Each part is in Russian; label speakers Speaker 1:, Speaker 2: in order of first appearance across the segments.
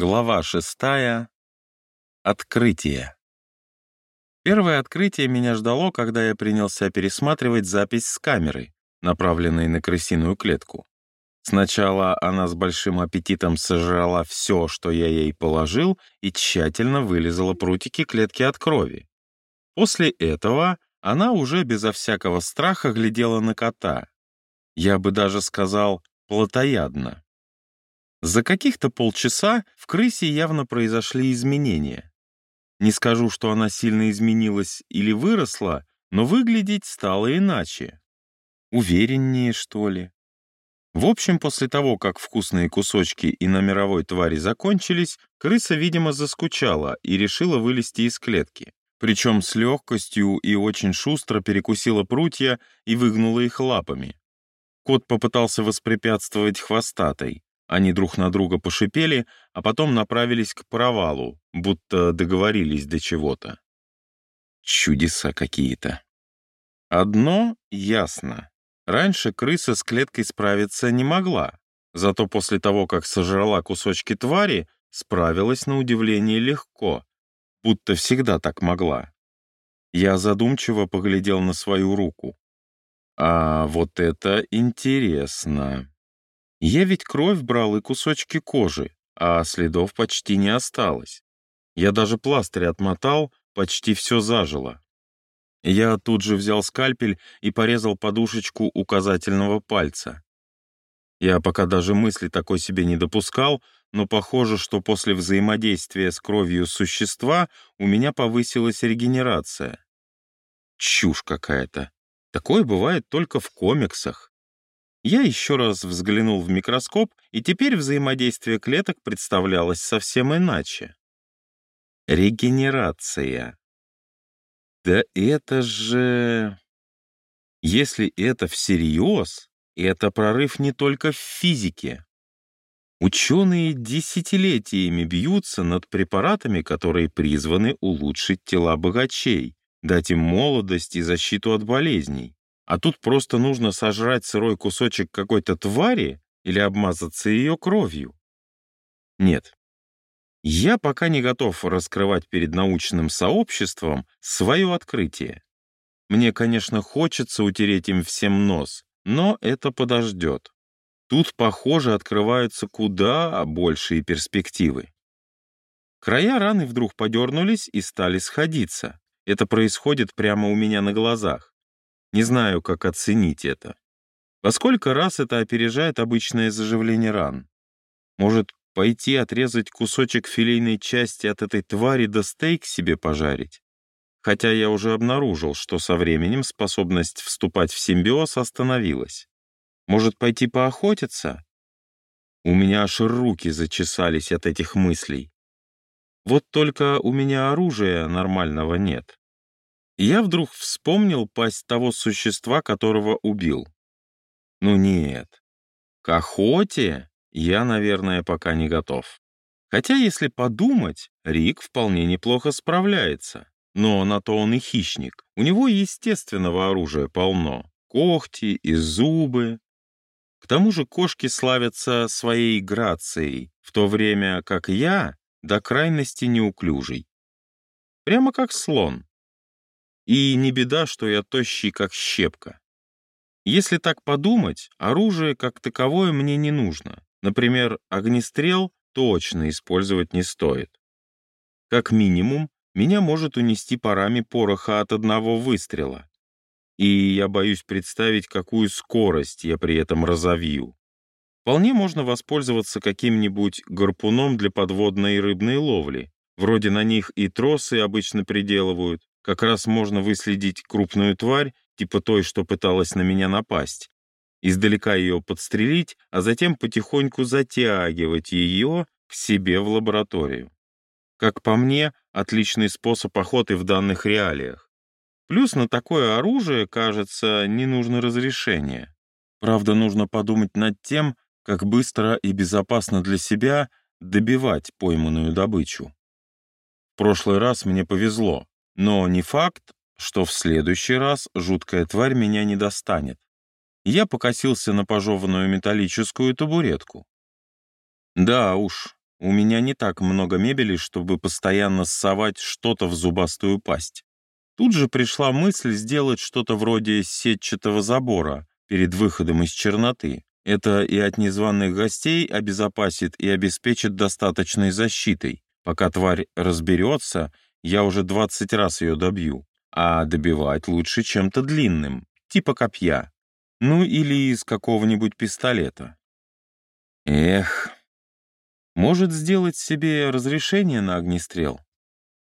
Speaker 1: Глава шестая. Открытие. Первое открытие меня ждало, когда я принялся пересматривать запись с камеры, направленной на крысиную клетку. Сначала она с большим аппетитом сожрала все, что я ей положил, и тщательно вылезала прутики клетки от крови. После этого она уже безо всякого страха глядела на кота. Я бы даже сказал, плотоядно. За каких-то полчаса в крысе явно произошли изменения. Не скажу, что она сильно изменилась или выросла, но выглядеть стало иначе. Увереннее, что ли. В общем, после того, как вкусные кусочки и на мировой твари закончились, крыса, видимо, заскучала и решила вылезти из клетки. Причем с легкостью и очень шустро перекусила прутья и выгнула их лапами. Кот попытался воспрепятствовать хвостатой. Они друг на друга пошипели, а потом направились к провалу, будто договорились до чего-то. Чудеса какие-то. Одно ясно. Раньше крыса с клеткой справиться не могла, зато после того, как сожрала кусочки твари, справилась на удивление легко, будто всегда так могла. Я задумчиво поглядел на свою руку. А вот это интересно. Я ведь кровь брал и кусочки кожи, а следов почти не осталось. Я даже пластырь отмотал, почти все зажило. Я тут же взял скальпель и порезал подушечку указательного пальца. Я пока даже мысли такой себе не допускал, но похоже, что после взаимодействия с кровью существа у меня повысилась регенерация. Чушь какая-то. Такое бывает только в комиксах. Я еще раз взглянул в микроскоп, и теперь взаимодействие клеток представлялось совсем иначе. Регенерация. Да это же... Если это всерьез, это прорыв не только в физике. Ученые десятилетиями бьются над препаратами, которые призваны улучшить тела богачей, дать им молодость и защиту от болезней а тут просто нужно сожрать сырой кусочек какой-то твари или обмазаться ее кровью. Нет, я пока не готов раскрывать перед научным сообществом свое открытие. Мне, конечно, хочется утереть им всем нос, но это подождет. Тут, похоже, открываются куда большие перспективы. Края раны вдруг подернулись и стали сходиться. Это происходит прямо у меня на глазах. Не знаю, как оценить это. Во сколько раз это опережает обычное заживление ран? Может, пойти отрезать кусочек филейной части от этой твари да стейк себе пожарить? Хотя я уже обнаружил, что со временем способность вступать в симбиоз остановилась. Может, пойти поохотиться? У меня аж руки зачесались от этих мыслей. Вот только у меня оружия нормального нет я вдруг вспомнил пасть того существа, которого убил. Ну нет, к охоте я, наверное, пока не готов. Хотя, если подумать, Рик вполне неплохо справляется. Но на то он и хищник. У него естественного оружия полно. Когти и зубы. К тому же кошки славятся своей грацией, в то время как я до крайности неуклюжий. Прямо как слон. И не беда, что я тощий, как щепка. Если так подумать, оружие как таковое мне не нужно. Например, огнестрел точно использовать не стоит. Как минимум, меня может унести парами пороха от одного выстрела. И я боюсь представить, какую скорость я при этом разовью. Вполне можно воспользоваться каким-нибудь гарпуном для подводной и рыбной ловли. Вроде на них и тросы обычно приделывают, как раз можно выследить крупную тварь, типа той, что пыталась на меня напасть, издалека ее подстрелить, а затем потихоньку затягивать ее к себе в лабораторию. Как по мне, отличный способ охоты в данных реалиях. Плюс на такое оружие, кажется, не нужно разрешение. Правда, нужно подумать над тем, как быстро и безопасно для себя добивать пойманную добычу. В прошлый раз мне повезло. Но не факт, что в следующий раз жуткая тварь меня не достанет. Я покосился на пожеванную металлическую табуретку. Да уж, у меня не так много мебели, чтобы постоянно ссовать что-то в зубастую пасть. Тут же пришла мысль сделать что-то вроде сетчатого забора перед выходом из черноты. Это и от незваных гостей обезопасит и обеспечит достаточной защитой. Пока тварь разберется, я уже 20 раз ее добью. А добивать лучше чем-то длинным, типа копья. Ну или из какого-нибудь пистолета. Эх, может сделать себе разрешение на огнестрел?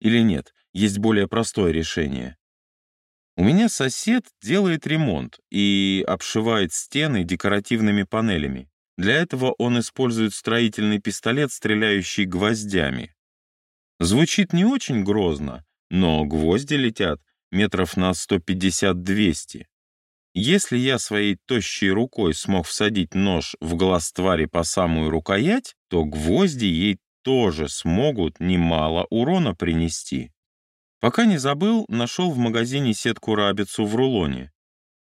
Speaker 1: Или нет, есть более простое решение. У меня сосед делает ремонт и обшивает стены декоративными панелями. Для этого он использует строительный пистолет, стреляющий гвоздями. Звучит не очень грозно, но гвозди летят метров на 150-200. Если я своей тощей рукой смог всадить нож в глаз твари по самую рукоять, то гвозди ей тоже смогут немало урона принести. Пока не забыл, нашел в магазине сетку-рабицу в рулоне.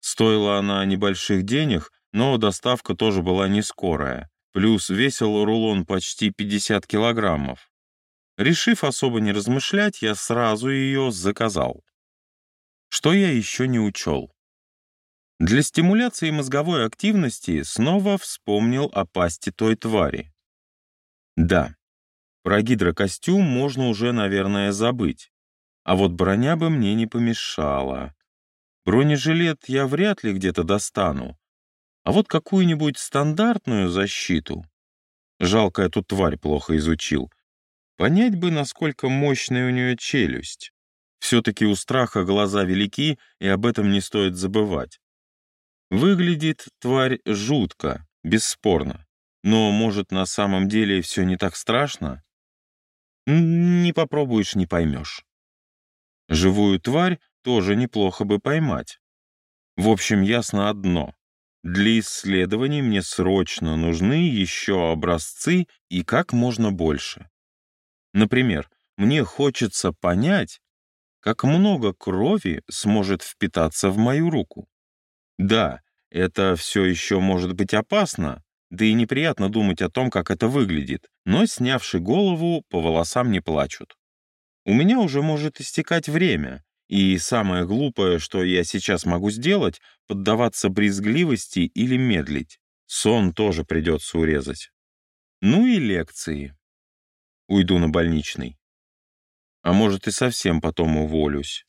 Speaker 1: Стоила она небольших денег, но доставка тоже была не скорая. Плюс весил рулон почти 50 килограммов. Решив особо не размышлять, я сразу ее заказал. Что я еще не учел? Для стимуляции мозговой активности снова вспомнил о пасти той твари. Да, про гидрокостюм можно уже, наверное, забыть. А вот броня бы мне не помешала. Бронежилет я вряд ли где-то достану. А вот какую-нибудь стандартную защиту. Жалко, эту тварь плохо изучил. Понять бы, насколько мощная у нее челюсть. Все-таки у страха глаза велики, и об этом не стоит забывать. Выглядит тварь жутко, бесспорно. Но, может, на самом деле все не так страшно? Не попробуешь, не поймешь. Живую тварь тоже неплохо бы поймать. В общем, ясно одно. Для исследований мне срочно нужны еще образцы и как можно больше. Например, мне хочется понять, как много крови сможет впитаться в мою руку. Да, это все еще может быть опасно, да и неприятно думать о том, как это выглядит, но, снявши голову, по волосам не плачут. У меня уже может истекать время, и самое глупое, что я сейчас могу сделать, поддаваться брезгливости или медлить. Сон тоже придется урезать. Ну и лекции уйду на больничный. А может и совсем потом уволюсь.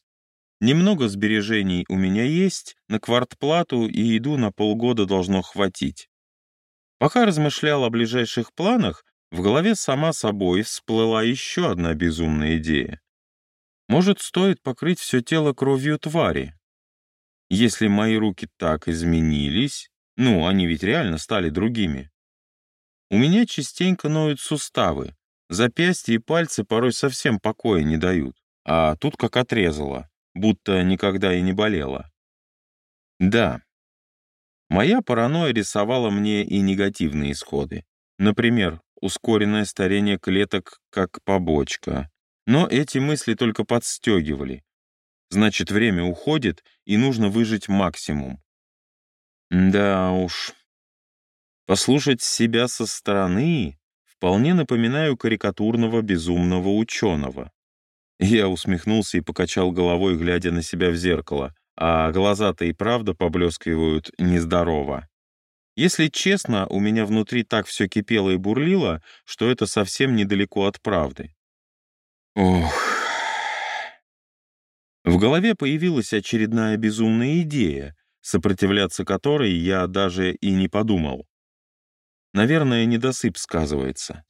Speaker 1: Немного сбережений у меня есть, на квартплату и еду на полгода должно хватить. Пока размышлял о ближайших планах, в голове сама собой всплыла еще одна безумная идея. Может, стоит покрыть все тело кровью твари? Если мои руки так изменились, ну, они ведь реально стали другими. У меня частенько ноют суставы, Запястья и пальцы порой совсем покоя не дают, а тут как отрезало, будто никогда и не болело. Да, моя паранойя рисовала мне и негативные исходы. Например, ускоренное старение клеток как побочка. Но эти мысли только подстегивали. Значит, время уходит, и нужно выжить максимум. Да уж. Послушать себя со стороны вполне напоминаю карикатурного безумного ученого. Я усмехнулся и покачал головой, глядя на себя в зеркало, а глаза-то и правда поблескивают нездорово. Если честно, у меня внутри так все кипело и бурлило, что это совсем недалеко от правды. Ох. В голове появилась очередная безумная идея, сопротивляться которой я даже и не подумал. Наверное, недосып сказывается.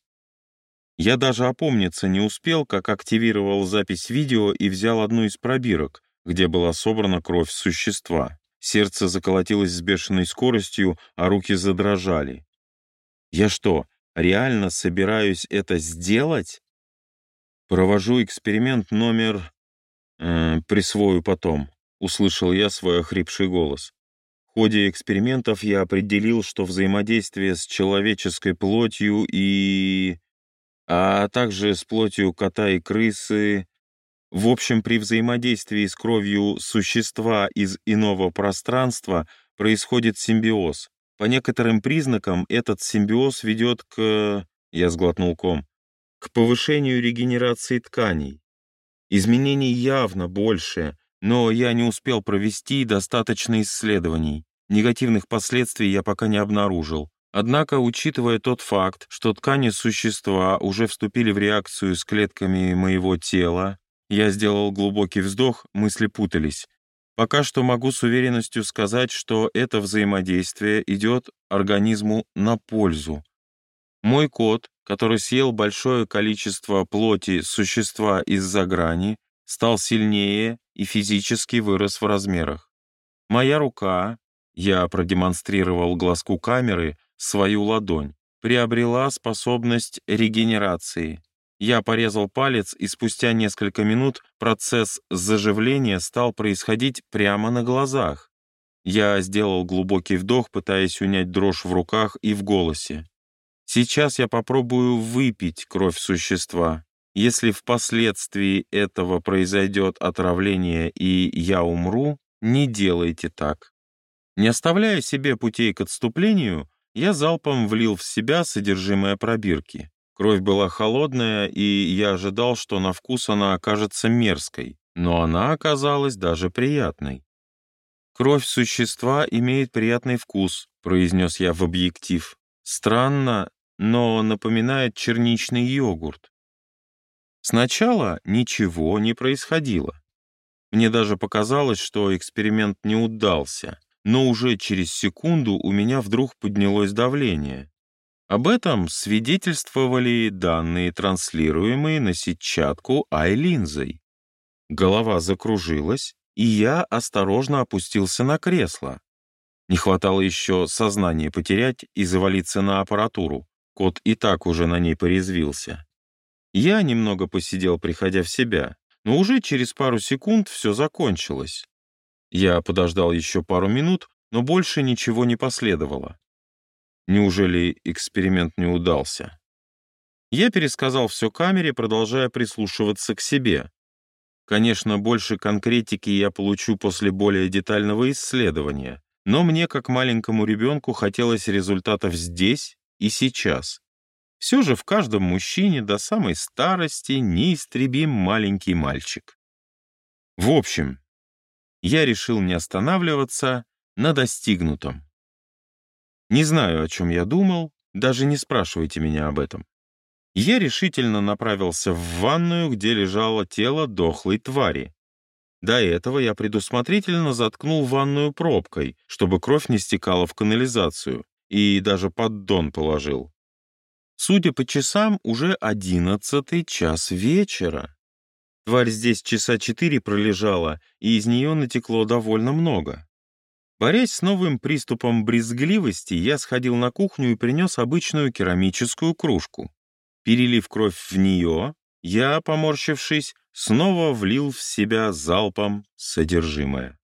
Speaker 1: Я даже опомниться не успел, как активировал запись видео и взял одну из пробирок, где была собрана кровь существа. Сердце заколотилось с бешеной скоростью, а руки задрожали. Я что, реально собираюсь это сделать? Провожу эксперимент номер... Э, присвою потом, услышал я свой охрипший голос. В ходе экспериментов я определил, что взаимодействие с человеческой плотью и... а также с плотью кота и крысы... В общем, при взаимодействии с кровью существа из иного пространства происходит симбиоз. По некоторым признакам этот симбиоз ведет к... я сглотнул ком, к повышению регенерации тканей. Изменений явно больше, но я не успел провести достаточно исследований. Негативных последствий я пока не обнаружил. Однако, учитывая тот факт, что ткани существа уже вступили в реакцию с клетками моего тела, я сделал глубокий вздох, мысли путались. Пока что могу с уверенностью сказать, что это взаимодействие идет организму на пользу. Мой кот, который съел большое количество плоти существа из-за грани, стал сильнее и физически вырос в размерах. Моя рука, я продемонстрировал глазку камеры, свою ладонь, приобрела способность регенерации. Я порезал палец, и спустя несколько минут процесс заживления стал происходить прямо на глазах. Я сделал глубокий вдох, пытаясь унять дрожь в руках и в голосе. Сейчас я попробую выпить кровь существа. Если впоследствии этого произойдет отравление и я умру, не делайте так. Не оставляя себе путей к отступлению, я залпом влил в себя содержимое пробирки. Кровь была холодная, и я ожидал, что на вкус она окажется мерзкой, но она оказалась даже приятной. «Кровь существа имеет приятный вкус», — произнес я в объектив. «Странно, но напоминает черничный йогурт». Сначала ничего не происходило. Мне даже показалось, что эксперимент не удался но уже через секунду у меня вдруг поднялось давление. Об этом свидетельствовали данные, транслируемые на сетчатку ай-линзой. Голова закружилась, и я осторожно опустился на кресло. Не хватало еще сознание потерять и завалиться на аппаратуру. Кот и так уже на ней порезвился. Я немного посидел, приходя в себя, но уже через пару секунд все закончилось. Я подождал еще пару минут, но больше ничего не последовало. Неужели эксперимент не удался? Я пересказал все камере, продолжая прислушиваться к себе. Конечно, больше конкретики я получу после более детального исследования, но мне, как маленькому ребенку, хотелось результатов здесь и сейчас. Все же в каждом мужчине до самой старости неистребим маленький мальчик. В общем, я решил не останавливаться на достигнутом. Не знаю, о чем я думал, даже не спрашивайте меня об этом. Я решительно направился в ванную, где лежало тело дохлой твари. До этого я предусмотрительно заткнул ванную пробкой, чтобы кровь не стекала в канализацию, и даже поддон положил. Судя по часам, уже одиннадцатый час вечера. Тварь здесь часа четыре пролежала, и из нее натекло довольно много. Борясь с новым приступом брезгливости, я сходил на кухню и принес обычную керамическую кружку. Перелив кровь в нее, я, поморщившись, снова влил в себя залпом содержимое.